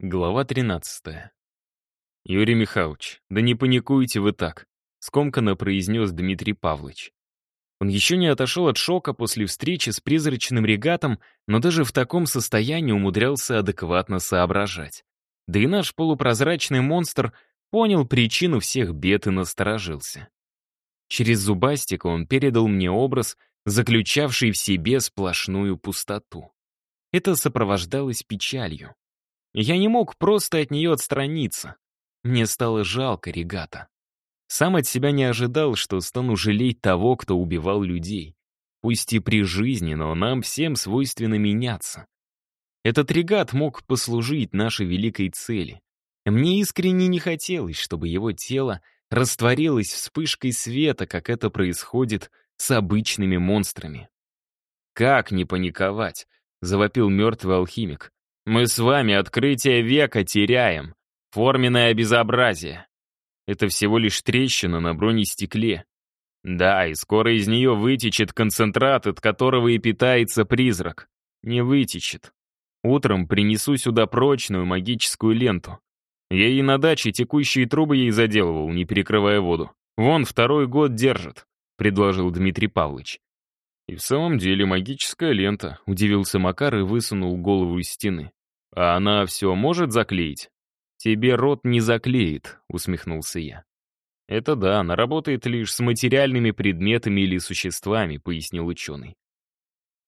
Глава 13. «Юрий Михайлович, да не паникуйте вы так», — скомканно произнес Дмитрий Павлович. Он еще не отошел от шока после встречи с призрачным регатом, но даже в таком состоянии умудрялся адекватно соображать. Да и наш полупрозрачный монстр понял причину всех бед и насторожился. Через зубастика он передал мне образ, заключавший в себе сплошную пустоту. Это сопровождалось печалью. Я не мог просто от нее отстраниться. Мне стало жалко регата. Сам от себя не ожидал, что стану жалеть того, кто убивал людей. Пусть и при жизни, но нам всем свойственно меняться. Этот регат мог послужить нашей великой цели. Мне искренне не хотелось, чтобы его тело растворилось вспышкой света, как это происходит с обычными монстрами. «Как не паниковать?» — завопил мертвый алхимик. Мы с вами открытие века теряем. Форменное безобразие. Это всего лишь трещина на бронестекле. Да, и скоро из нее вытечет концентрат, от которого и питается призрак. Не вытечет. Утром принесу сюда прочную магическую ленту. Я и на даче текущие трубы ей заделывал, не перекрывая воду. Вон, второй год держит, предложил Дмитрий Павлович. И в самом деле магическая лента, удивился Макар и высунул голову из стены. «А она все может заклеить?» «Тебе рот не заклеит», — усмехнулся я. «Это да, она работает лишь с материальными предметами или существами», — пояснил ученый.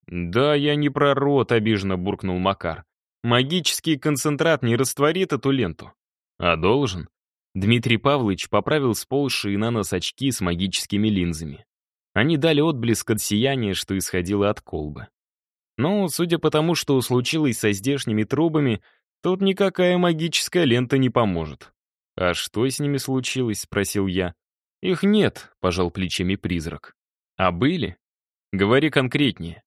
«Да, я не про рот», — обиженно буркнул Макар. «Магический концентрат не растворит эту ленту». «А должен?» Дмитрий Павлович поправил сползшие на нос очки с магическими линзами. Они дали отблеск от сияния, что исходило от колбы. Но, судя по тому, что случилось со здешними трубами, тут никакая магическая лента не поможет. «А что с ними случилось?» — спросил я. «Их нет», — пожал плечами призрак. «А были?» «Говори конкретнее».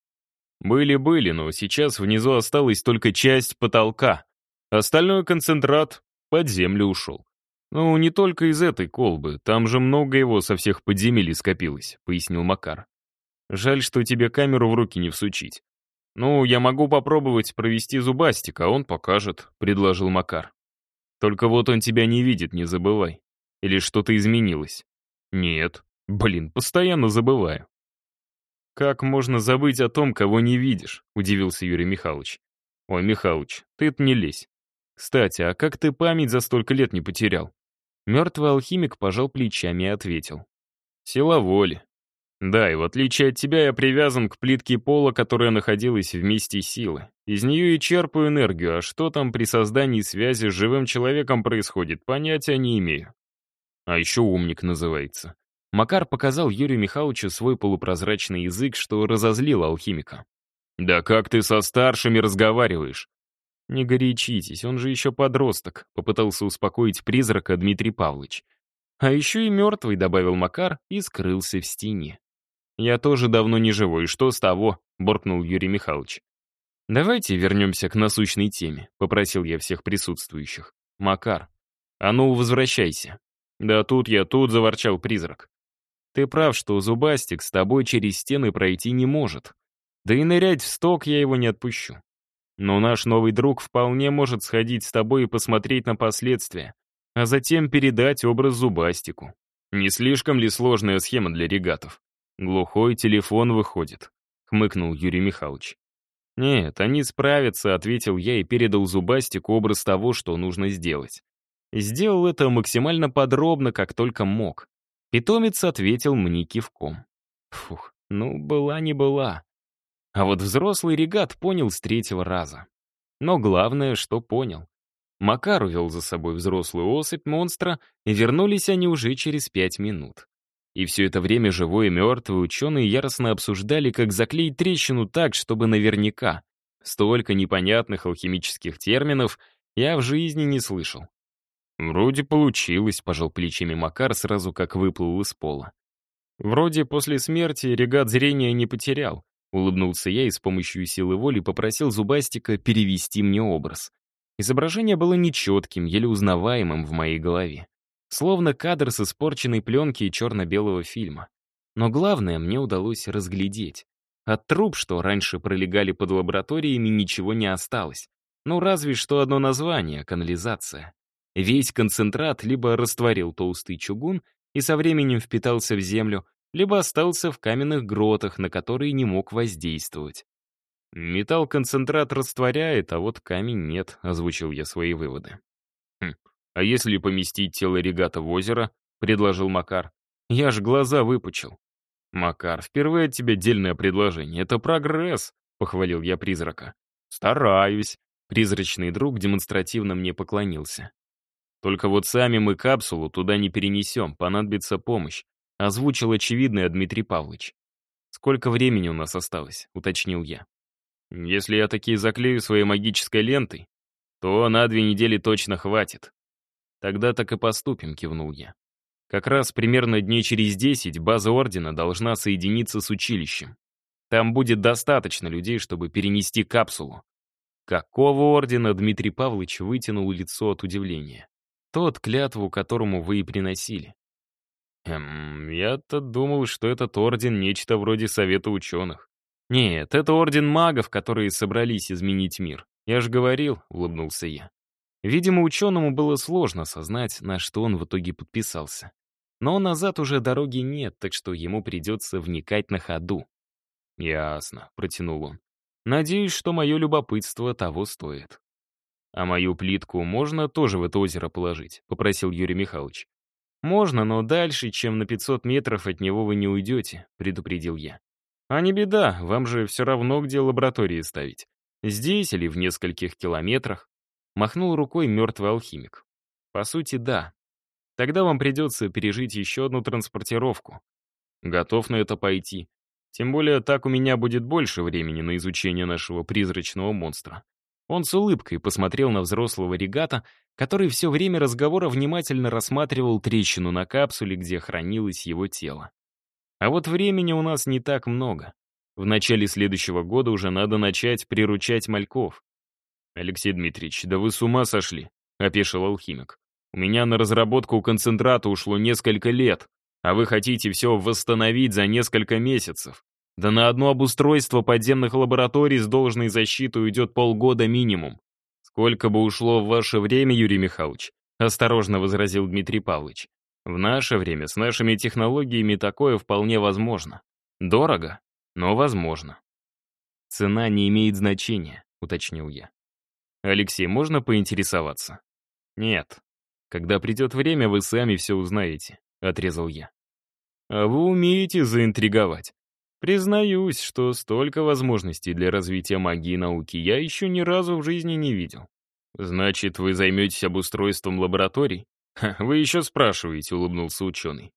«Были-были, но сейчас внизу осталась только часть потолка. Остальной концентрат под землю ушел. «Ну, не только из этой колбы, там же много его со всех подземелий скопилось», — пояснил Макар. «Жаль, что тебе камеру в руки не всучить. «Ну, я могу попробовать провести зубастик, а он покажет», — предложил Макар. «Только вот он тебя не видит, не забывай. Или что-то изменилось?» «Нет. Блин, постоянно забываю». «Как можно забыть о том, кого не видишь?» — удивился Юрий Михайлович. «Ой, Михайлович, ты-то не лезь. Кстати, а как ты память за столько лет не потерял?» Мертвый алхимик пожал плечами и ответил. «Сила воли. Да, и в отличие от тебя я привязан к плитке пола, которая находилась вместе силы. Из нее и черпаю энергию, а что там при создании связи с живым человеком происходит, понятия не имею. А еще умник называется. Макар показал Юрию Михайловичу свой полупрозрачный язык, что разозлил алхимика. «Да как ты со старшими разговариваешь?» «Не горячитесь, он же еще подросток», — попытался успокоить призрака Дмитрий Павлович. «А еще и мертвый», — добавил Макар и скрылся в стене. «Я тоже давно не живой, что с того?» — буркнул Юрий Михайлович. «Давайте вернемся к насущной теме», — попросил я всех присутствующих. «Макар, а ну, возвращайся». «Да тут я, тут», — заворчал призрак. «Ты прав, что Зубастик с тобой через стены пройти не может. Да и нырять в сток я его не отпущу. Но наш новый друг вполне может сходить с тобой и посмотреть на последствия, а затем передать образ Зубастику. Не слишком ли сложная схема для регатов? «Глухой телефон выходит», — хмыкнул Юрий Михайлович. «Нет, они справятся», — ответил я и передал Зубастику образ того, что нужно сделать. Сделал это максимально подробно, как только мог. Питомец ответил мне кивком. Фух, ну, была не была. А вот взрослый регат понял с третьего раза. Но главное, что понял. Макар увел за собой взрослую особь монстра, и вернулись они уже через пять минут. И все это время живой и мертвый ученые яростно обсуждали, как заклеить трещину так, чтобы наверняка. Столько непонятных алхимических терминов я в жизни не слышал. «Вроде получилось», — пожал плечами Макар, сразу как выплыл из пола. «Вроде после смерти регат зрения не потерял», — улыбнулся я и с помощью силы воли попросил Зубастика перевести мне образ. Изображение было нечетким, еле узнаваемым в моей голове. Словно кадр с испорченной пленки и черно-белого фильма. Но главное мне удалось разглядеть. От труб, что раньше пролегали под лабораториями, ничего не осталось. Ну, разве что одно название — канализация. Весь концентрат либо растворил толстый чугун и со временем впитался в землю, либо остался в каменных гротах, на которые не мог воздействовать. «Металл-концентрат растворяет, а вот камень нет», — озвучил я свои выводы. «Хм, а если поместить тело регата в озеро?» — предложил Макар. «Я ж глаза выпучил». «Макар, впервые от тебя дельное предложение. Это прогресс», — похвалил я призрака. «Стараюсь», — призрачный друг демонстративно мне поклонился. «Только вот сами мы капсулу туда не перенесем, понадобится помощь», — озвучил очевидное Дмитрий Павлович. «Сколько времени у нас осталось?» — уточнил я. Если я такие заклею своей магической лентой, то на две недели точно хватит. Тогда так и поступим, кивнул я. Как раз примерно дней через десять база Ордена должна соединиться с училищем. Там будет достаточно людей, чтобы перенести капсулу. Какого Ордена Дмитрий Павлович вытянул лицо от удивления? Тот, клятву которому вы и приносили. Эм, я-то думал, что этот Орден нечто вроде Совета Ученых. «Нет, это орден магов, которые собрались изменить мир. Я же говорил», — улыбнулся я. Видимо, ученому было сложно осознать, на что он в итоге подписался. Но назад уже дороги нет, так что ему придется вникать на ходу. «Ясно», — протянул он. «Надеюсь, что мое любопытство того стоит». «А мою плитку можно тоже в это озеро положить?» — попросил Юрий Михайлович. «Можно, но дальше, чем на 500 метров от него вы не уйдете», — предупредил я. А не беда, вам же все равно, где лаборатории ставить. Здесь или в нескольких километрах. Махнул рукой мертвый алхимик. По сути, да. Тогда вам придется пережить еще одну транспортировку. Готов на это пойти. Тем более так у меня будет больше времени на изучение нашего призрачного монстра. Он с улыбкой посмотрел на взрослого регата, который все время разговора внимательно рассматривал трещину на капсуле, где хранилось его тело. А вот времени у нас не так много. В начале следующего года уже надо начать приручать мальков. «Алексей Дмитриевич, да вы с ума сошли», — опешил алхимик. «У меня на разработку концентрата ушло несколько лет, а вы хотите все восстановить за несколько месяцев. Да на одно обустройство подземных лабораторий с должной защитой уйдет полгода минимум. Сколько бы ушло в ваше время, Юрий Михайлович?» — осторожно возразил Дмитрий Павлович. В наше время с нашими технологиями такое вполне возможно. Дорого, но возможно. Цена не имеет значения, уточнил я. Алексей, можно поинтересоваться? Нет. Когда придет время, вы сами все узнаете, отрезал я. А вы умеете заинтриговать. Признаюсь, что столько возможностей для развития магии и науки я еще ни разу в жизни не видел. Значит, вы займетесь обустройством лабораторий? «Вы еще спрашиваете», — улыбнулся ученый.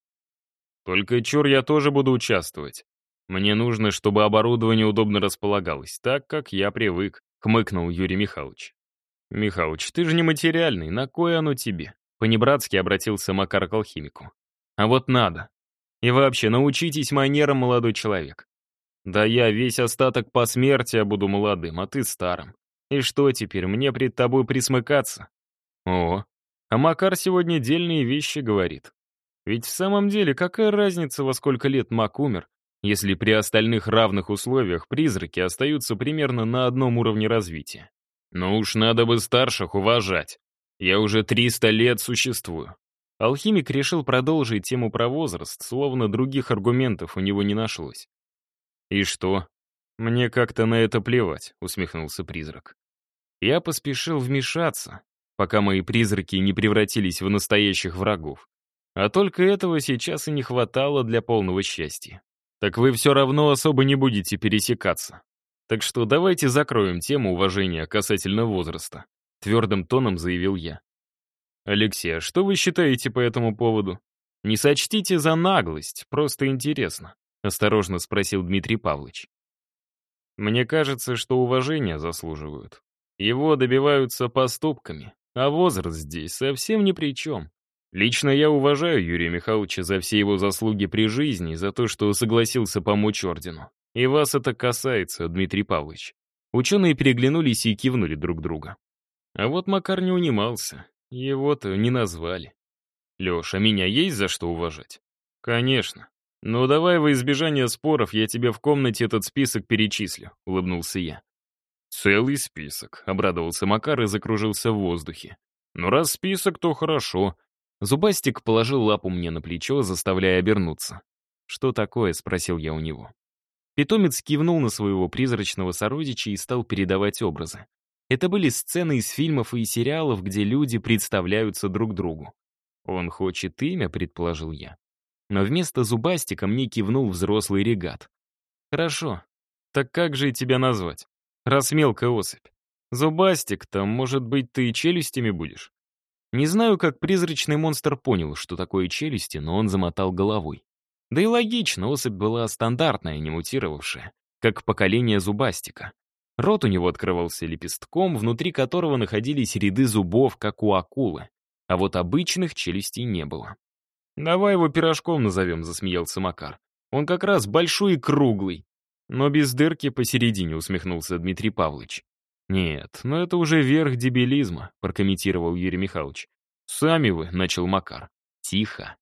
«Только чур я тоже буду участвовать. Мне нужно, чтобы оборудование удобно располагалось, так, как я привык», — хмыкнул Юрий Михайлович. «Михалыч, ты же не материальный, на кое оно тебе?» Понебратски обратился Макар к алхимику. «А вот надо. И вообще, научитесь манерам, молодой человек. Да я весь остаток по смерти буду молодым, а ты старым. И что теперь, мне пред тобой присмыкаться?» «О, а Макар сегодня дельные вещи говорит. Ведь в самом деле, какая разница, во сколько лет Мак умер, если при остальных равных условиях призраки остаются примерно на одном уровне развития? Ну уж надо бы старших уважать. Я уже 300 лет существую. Алхимик решил продолжить тему про возраст, словно других аргументов у него не нашлось. «И что? Мне как-то на это плевать», — усмехнулся призрак. Я поспешил вмешаться, пока мои призраки не превратились в настоящих врагов. А только этого сейчас и не хватало для полного счастья. Так вы все равно особо не будете пересекаться. Так что давайте закроем тему уважения касательно возраста. Твердым тоном заявил я. Алексей, а что вы считаете по этому поводу? Не сочтите за наглость, просто интересно. Осторожно спросил Дмитрий Павлович. Мне кажется, что уважения заслуживают. Его добиваются поступками, а возраст здесь совсем ни при чем. Лично я уважаю Юрия Михайловича за все его заслуги при жизни, за то, что согласился помочь ордену. И вас это касается, Дмитрий Павлович. Ученые переглянулись и кивнули друг друга. А вот Макар не унимался. Его-то не назвали. Леша, меня есть за что уважать? Конечно. Но давай во избежание споров я тебе в комнате этот список перечислю, улыбнулся я. «Целый список», — обрадовался Макар и закружился в воздухе. «Ну, раз список, то хорошо». Зубастик положил лапу мне на плечо, заставляя обернуться. «Что такое?» — спросил я у него. Питомец кивнул на своего призрачного сородича и стал передавать образы. Это были сцены из фильмов и сериалов, где люди представляются друг другу. «Он хочет имя», — предположил я. Но вместо зубастика мне кивнул взрослый регат. «Хорошо. Так как же тебя назвать? Раз мелкая особь. Зубастик-то, может быть, ты челюстями будешь?» Не знаю, как призрачный монстр понял, что такое челюсти, но он замотал головой. Да и логично, особь была стандартная, не мутировавшая, как поколение зубастика. Рот у него открывался лепестком, внутри которого находились ряды зубов, как у акулы. А вот обычных челюстей не было. «Давай его пирожком назовем», — засмеялся Макар. «Он как раз большой и круглый». «Но без дырки посередине», — усмехнулся Дмитрий Павлович. «Нет, но это уже верх дебилизма», — прокомментировал Юрий Михайлович. «Сами вы», — начал Макар. «Тихо».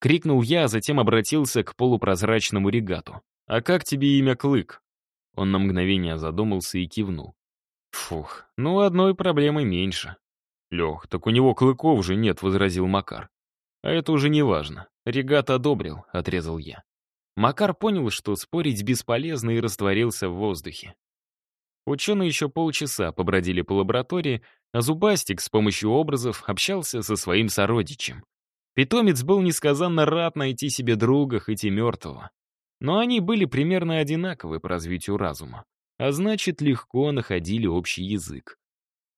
Крикнул я, а затем обратился к полупрозрачному регату. «А как тебе имя Клык?» Он на мгновение задумался и кивнул. «Фух, ну одной проблемы меньше». «Лех, так у него клыков же нет», — возразил Макар. «А это уже не важно. Регат одобрил», — отрезал я. Макар понял, что спорить бесполезно и растворился в воздухе. Ученые еще полчаса побродили по лаборатории, а Зубастик с помощью образов общался со своим сородичем. Питомец был несказанно рад найти себе друга, хоть и мертвого. Но они были примерно одинаковы по развитию разума, а значит, легко находили общий язык.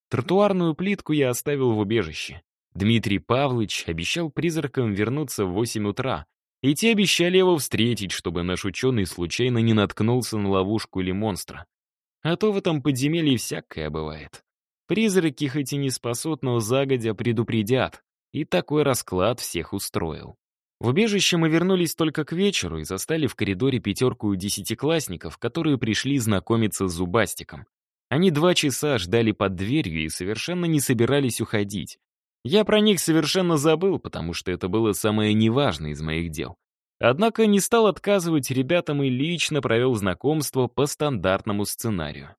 Тротуарную плитку я оставил в убежище. Дмитрий Павлович обещал призракам вернуться в 8 утра, и те обещали его встретить, чтобы наш ученый случайно не наткнулся на ловушку или монстра. А то в этом подземелье всякое бывает. Призраки хоть и не спасут, но загодя предупредят. И такой расклад всех устроил. В убежище мы вернулись только к вечеру и застали в коридоре пятерку десятиклассников, которые пришли знакомиться с Зубастиком. Они два часа ждали под дверью и совершенно не собирались уходить. Я про них совершенно забыл, потому что это было самое неважное из моих дел. Однако не стал отказывать ребятам и лично провел знакомство по стандартному сценарию.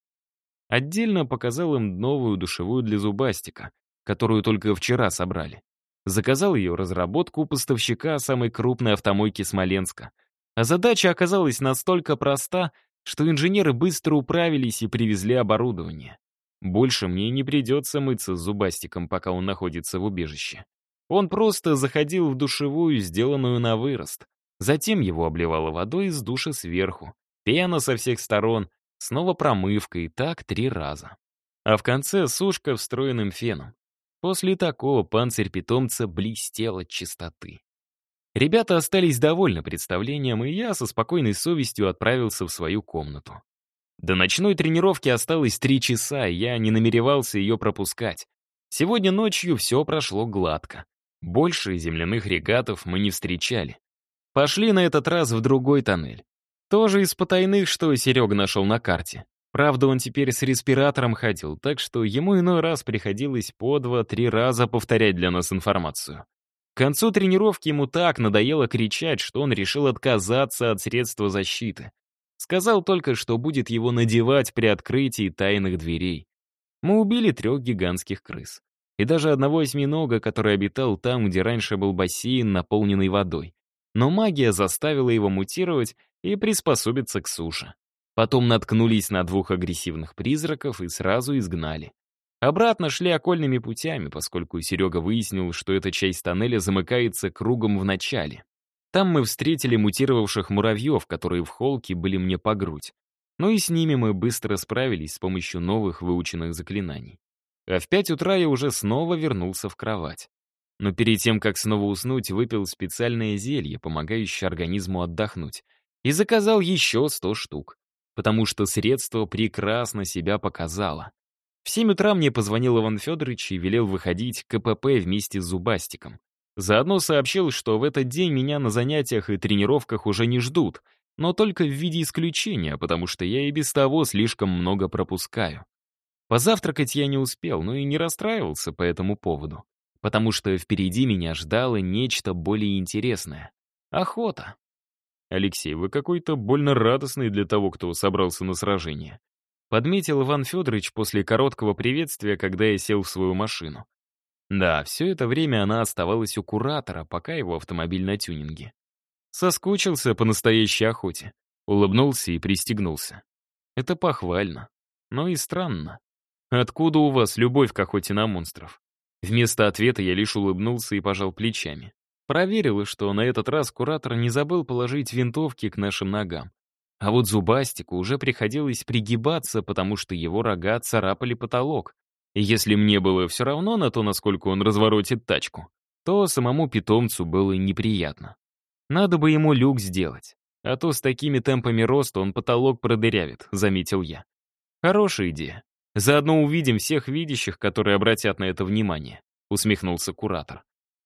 Отдельно показал им новую душевую для зубастика, которую только вчера собрали. Заказал ее разработку у поставщика самой крупной автомойки Смоленска. А задача оказалась настолько проста, что инженеры быстро управились и привезли оборудование. Больше мне не придется мыться с зубастиком, пока он находится в убежище. Он просто заходил в душевую, сделанную на вырост, Затем его обливало водой из душа сверху, пена со всех сторон, снова промывка и так три раза. А в конце сушка встроенным феном. После такого панцирь питомца блестел от чистоты. Ребята остались довольны представлением, и я со спокойной совестью отправился в свою комнату. До ночной тренировки осталось три часа, и я не намеревался ее пропускать. Сегодня ночью все прошло гладко. Больше земляных регатов мы не встречали. Пошли на этот раз в другой тоннель. Тоже из потайных, что Серега нашел на карте. Правда, он теперь с респиратором ходил, так что ему иной раз приходилось по два-три раза повторять для нас информацию. К концу тренировки ему так надоело кричать, что он решил отказаться от средства защиты. Сказал только, что будет его надевать при открытии тайных дверей. Мы убили трех гигантских крыс. И даже одного осьминога, который обитал там, где раньше был бассейн, наполненный водой но магия заставила его мутировать и приспособиться к суше. Потом наткнулись на двух агрессивных призраков и сразу изгнали. Обратно шли окольными путями, поскольку Серега выяснил, что эта часть тоннеля замыкается кругом в начале. Там мы встретили мутировавших муравьев, которые в холке были мне по грудь. Но и с ними мы быстро справились с помощью новых выученных заклинаний. А в пять утра я уже снова вернулся в кровать но перед тем, как снова уснуть, выпил специальное зелье, помогающее организму отдохнуть, и заказал еще 100 штук, потому что средство прекрасно себя показало. В 7 утра мне позвонил Иван Федорович и велел выходить к КПП вместе с Зубастиком. Заодно сообщил, что в этот день меня на занятиях и тренировках уже не ждут, но только в виде исключения, потому что я и без того слишком много пропускаю. Позавтракать я не успел, но и не расстраивался по этому поводу потому что впереди меня ждало нечто более интересное. Охота. «Алексей, вы какой-то больно радостный для того, кто собрался на сражение». подметил Иван Федорович после короткого приветствия, когда я сел в свою машину. Да, все это время она оставалась у куратора, пока его автомобиль на тюнинге. Соскучился по настоящей охоте. Улыбнулся и пристегнулся. Это похвально, но и странно. Откуда у вас любовь к охоте на монстров? Вместо ответа я лишь улыбнулся и пожал плечами. Проверил, что на этот раз куратор не забыл положить винтовки к нашим ногам. А вот Зубастику уже приходилось пригибаться, потому что его рога царапали потолок. И если мне было все равно на то, насколько он разворотит тачку, то самому питомцу было неприятно. Надо бы ему люк сделать. А то с такими темпами роста он потолок продырявит, заметил я. Хорошая идея. Заодно увидим всех видящих, которые обратят на это внимание, усмехнулся куратор.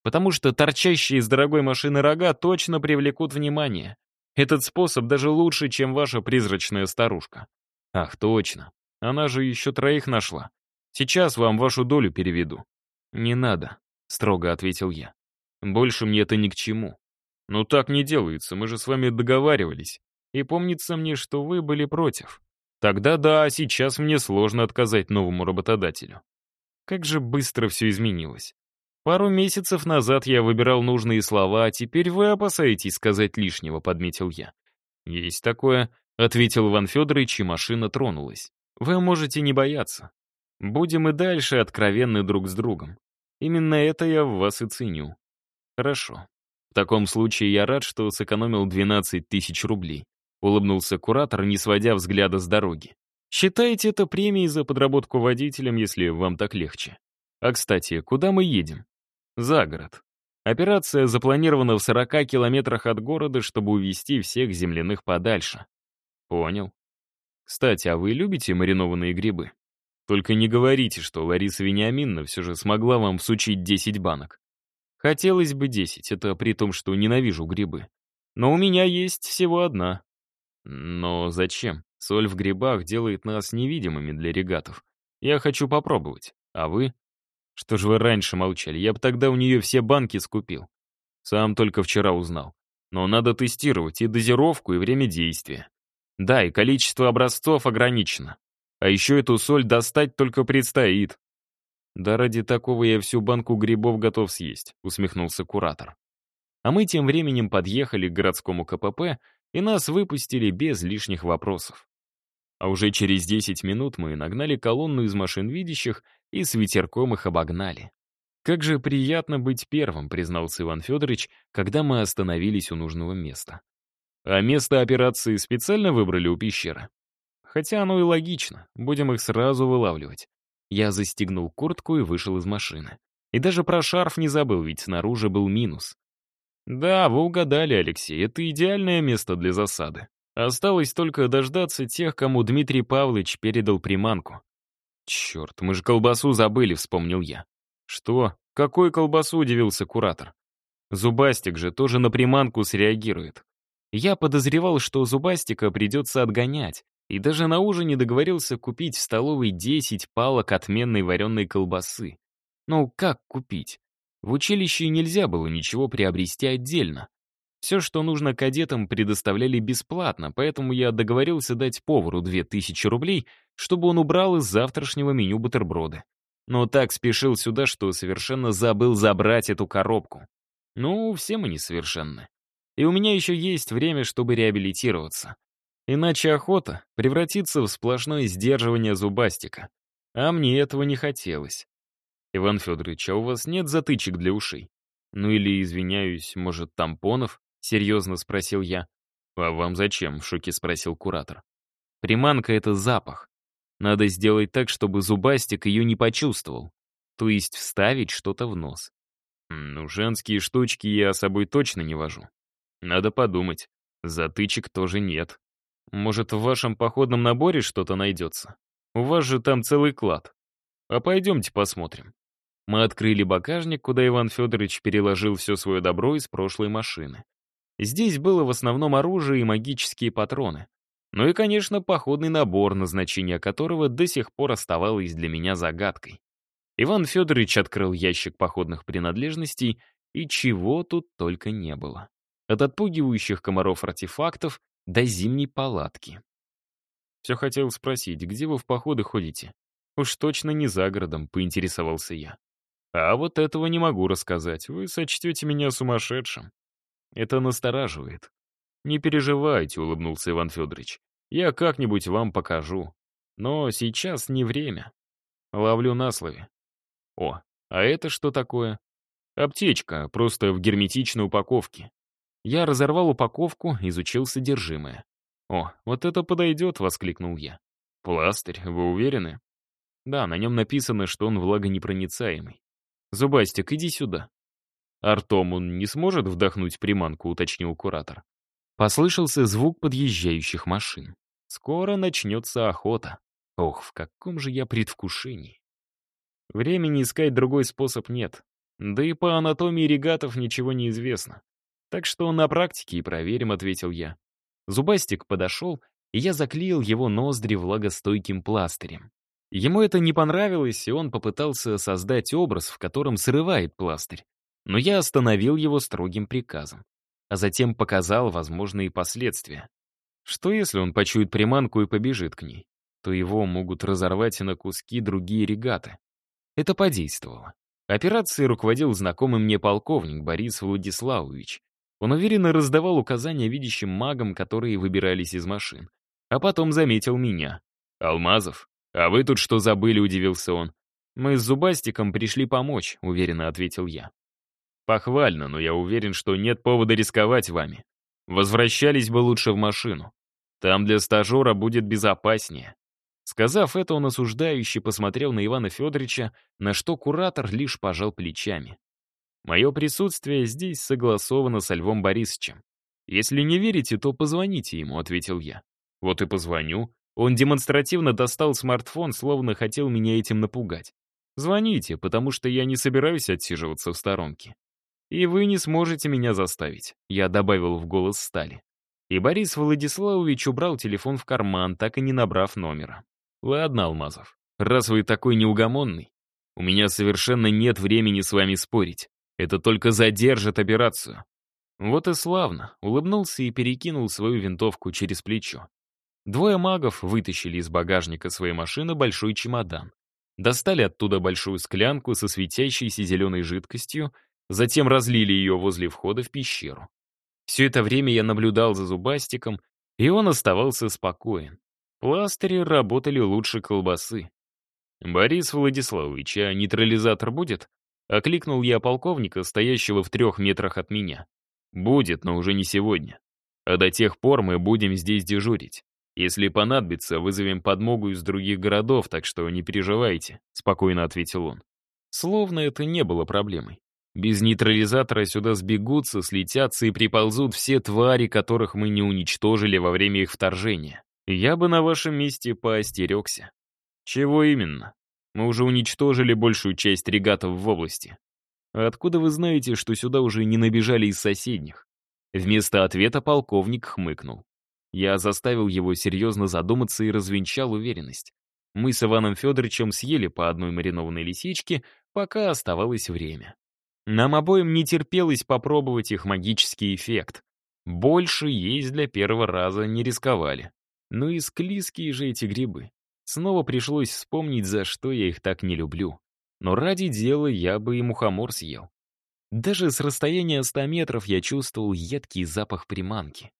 Потому что торчащие из дорогой машины рога точно привлекут внимание. Этот способ даже лучше, чем ваша призрачная старушка. Ах, точно. Она же еще троих нашла. Сейчас вам вашу долю переведу». «Не надо», — строго ответил я. «Больше мне это ни к чему». «Ну так не делается, мы же с вами договаривались. И помнится мне, что вы были против. Тогда да, сейчас мне сложно отказать новому работодателю». Как же быстро все изменилось. Пару месяцев назад я выбирал нужные слова, а теперь вы опасаетесь сказать лишнего, подметил я. Есть такое, ответил Иван Федорович, и машина тронулась. Вы можете не бояться. Будем и дальше откровенны друг с другом. Именно это я в вас и ценю. Хорошо. В таком случае я рад, что сэкономил 12 тысяч рублей. Улыбнулся куратор, не сводя взгляда с дороги. Считайте это премией за подработку водителем, если вам так легче. А, кстати, куда мы едем? За город. Операция запланирована в 40 километрах от города, чтобы увезти всех земляных подальше. Понял. Кстати, а вы любите маринованные грибы? Только не говорите, что Лариса Вениаминовна все же смогла вам всучить 10 банок. Хотелось бы 10, это при том, что ненавижу грибы. Но у меня есть всего одна. Но зачем? Соль в грибах делает нас невидимыми для регатов. Я хочу попробовать. А вы? Что же вы раньше молчали? Я бы тогда у нее все банки скупил. Сам только вчера узнал. Но надо тестировать и дозировку, и время действия. Да, и количество образцов ограничено. А еще эту соль достать только предстоит. Да ради такого я всю банку грибов готов съесть, усмехнулся куратор. А мы тем временем подъехали к городскому КПП, и нас выпустили без лишних вопросов. А уже через 10 минут мы нагнали колонну из машин видящих и с ветерком их обогнали. «Как же приятно быть первым», — признался Иван Федорович, когда мы остановились у нужного места. «А место операции специально выбрали у пещеры?» Хотя оно и логично, будем их сразу вылавливать. Я застегнул куртку и вышел из машины. И даже про шарф не забыл, ведь снаружи был минус. Да, вы угадали, Алексей, это идеальное место для засады. Осталось только дождаться тех, кому Дмитрий Павлович передал приманку. Черт, мы же колбасу забыли, вспомнил я. Что? Какой колбасу, удивился куратор. Зубастик же тоже на приманку среагирует. Я подозревал, что Зубастика придется отгонять, и даже на ужине договорился купить в столовой 10 палок отменной вареной колбасы. Ну, как купить? В училище нельзя было ничего приобрести отдельно. Все, что нужно кадетам, предоставляли бесплатно, поэтому я договорился дать повару 2000 рублей, чтобы он убрал из завтрашнего меню бутерброды. Но так спешил сюда, что совершенно забыл забрать эту коробку. Ну, все мы несовершенны. И у меня еще есть время, чтобы реабилитироваться. Иначе охота превратится в сплошное сдерживание зубастика. А мне этого не хотелось. Иван Федорович, а у вас нет затычек для ушей? Ну или, извиняюсь, может, тампонов? Серьезно спросил я. А вам зачем? В шоке спросил куратор. Приманка — это запах. Надо сделать так, чтобы зубастик ее не почувствовал. То есть вставить что-то в нос. Ну, женские штучки я с собой точно не вожу. Надо подумать. Затычек тоже нет. Может, в вашем походном наборе что-то найдется? У вас же там целый клад. А пойдемте посмотрим. Мы открыли багажник, куда Иван Федорович переложил все свое добро из прошлой машины. Здесь было в основном оружие и магические патроны. Ну и, конечно, походный набор, назначение которого до сих пор оставалось для меня загадкой. Иван Федорович открыл ящик походных принадлежностей, и чего тут только не было. От отпугивающих комаров артефактов до зимней палатки. Все хотел спросить, где вы в походы ходите? Уж точно не за городом, поинтересовался я. А вот этого не могу рассказать, вы сочтете меня сумасшедшим. Это настораживает. Не переживайте, улыбнулся Иван Федорович. Я как-нибудь вам покажу. Но сейчас не время. Ловлю на слове. О, а это что такое? Аптечка, просто в герметичной упаковке. Я разорвал упаковку, изучил содержимое. «О, вот это подойдет!» — воскликнул я. «Пластырь, вы уверены?» «Да, на нем написано, что он влагонепроницаемый. Зубастик, иди сюда». «Артом он не сможет вдохнуть приманку», — уточнил куратор. Послышался звук подъезжающих машин. Скоро начнется охота. Ох, в каком же я предвкушении. Времени искать другой способ нет. Да и по анатомии регатов ничего не известно. Так что на практике и проверим, ответил я. Зубастик подошел, и я заклеил его ноздри влагостойким пластырем. Ему это не понравилось, и он попытался создать образ, в котором срывает пластырь. Но я остановил его строгим приказом. А затем показал возможные последствия. Что если он почует приманку и побежит к ней? То его могут разорвать на куски другие регаты. Это подействовало. Операцией руководил знакомый мне полковник Борис Владиславович, он уверенно раздавал указания видящим магам, которые выбирались из машин. А потом заметил меня. «Алмазов, а вы тут что забыли?» — удивился он. «Мы с Зубастиком пришли помочь», — уверенно ответил я. «Похвально, но я уверен, что нет повода рисковать вами. Возвращались бы лучше в машину. Там для стажера будет безопаснее». Сказав это, он осуждающе посмотрел на Ивана Федоровича, на что куратор лишь пожал плечами. Мое присутствие здесь согласовано со Львом Борисовичем. Если не верите, то позвоните ему», — ответил я. «Вот и позвоню». Он демонстративно достал смартфон, словно хотел меня этим напугать. «Звоните, потому что я не собираюсь отсиживаться в сторонке. И вы не сможете меня заставить», — я добавил в голос Стали. И Борис Владиславович убрал телефон в карман, так и не набрав номера. «Ладно, Алмазов, раз вы такой неугомонный, у меня совершенно нет времени с вами спорить. Это только задержит операцию. Вот и славно, улыбнулся и перекинул свою винтовку через плечо. Двое магов вытащили из багажника своей машины большой чемодан. Достали оттуда большую склянку со светящейся зеленой жидкостью, затем разлили ее возле входа в пещеру. Все это время я наблюдал за зубастиком, и он оставался спокоен. Пластыри работали лучше колбасы. «Борис Владиславович, а нейтрализатор будет?» Окликнул я полковника, стоящего в трех метрах от меня. «Будет, но уже не сегодня. А до тех пор мы будем здесь дежурить. Если понадобится, вызовем подмогу из других городов, так что не переживайте», — спокойно ответил он. Словно это не было проблемой. Без нейтрализатора сюда сбегутся, слетятся и приползут все твари, которых мы не уничтожили во время их вторжения. Я бы на вашем месте поостерегся. Чего именно? Мы уже уничтожили большую часть регатов в области. А откуда вы знаете, что сюда уже не набежали из соседних? Вместо ответа полковник хмыкнул. Я заставил его серьезно задуматься и развенчал уверенность. Мы с Иваном Федоровичем съели по одной маринованной лисичке, пока оставалось время. Нам обоим не терпелось попробовать их магический эффект. Больше есть для первого раза не рисковали. Ну и склизкие же эти грибы. Снова пришлось вспомнить, за что я их так не люблю. Но ради дела я бы и мухомор съел. Даже с расстояния 100 метров я чувствовал едкий запах приманки.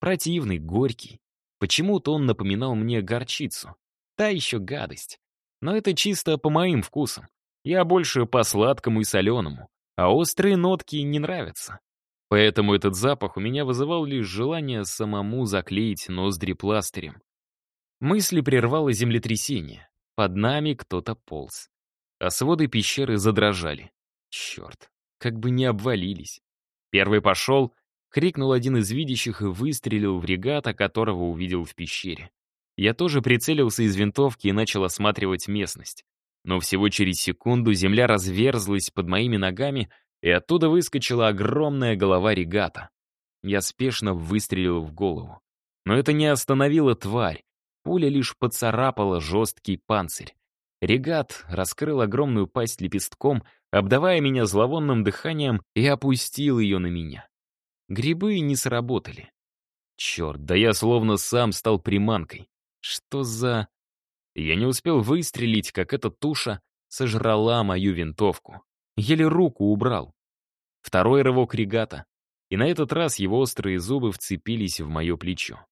Противный, горький. Почему-то он напоминал мне горчицу. Та еще гадость. Но это чисто по моим вкусам. Я больше по сладкому и соленому, а острые нотки не нравятся. Поэтому этот запах у меня вызывал лишь желание самому заклеить ноздри пластырем. Мысли прервало землетрясение. Под нами кто-то полз. А своды пещеры задрожали. Черт, как бы не обвалились. Первый пошел, крикнул один из видящих и выстрелил в регата, которого увидел в пещере. Я тоже прицелился из винтовки и начал осматривать местность. Но всего через секунду земля разверзлась под моими ногами, и оттуда выскочила огромная голова регата. Я спешно выстрелил в голову. Но это не остановило тварь. Пуля лишь поцарапала жесткий панцирь. Регат раскрыл огромную пасть лепестком, обдавая меня зловонным дыханием, и опустил ее на меня. Грибы не сработали. Черт, да я словно сам стал приманкой. Что за... Я не успел выстрелить, как эта туша сожрала мою винтовку. Еле руку убрал. Второй рывок регата. И на этот раз его острые зубы вцепились в мое плечо.